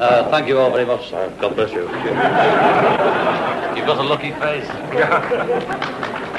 Uh, thank you all very much, sir. God bless you. You've got a lucky face.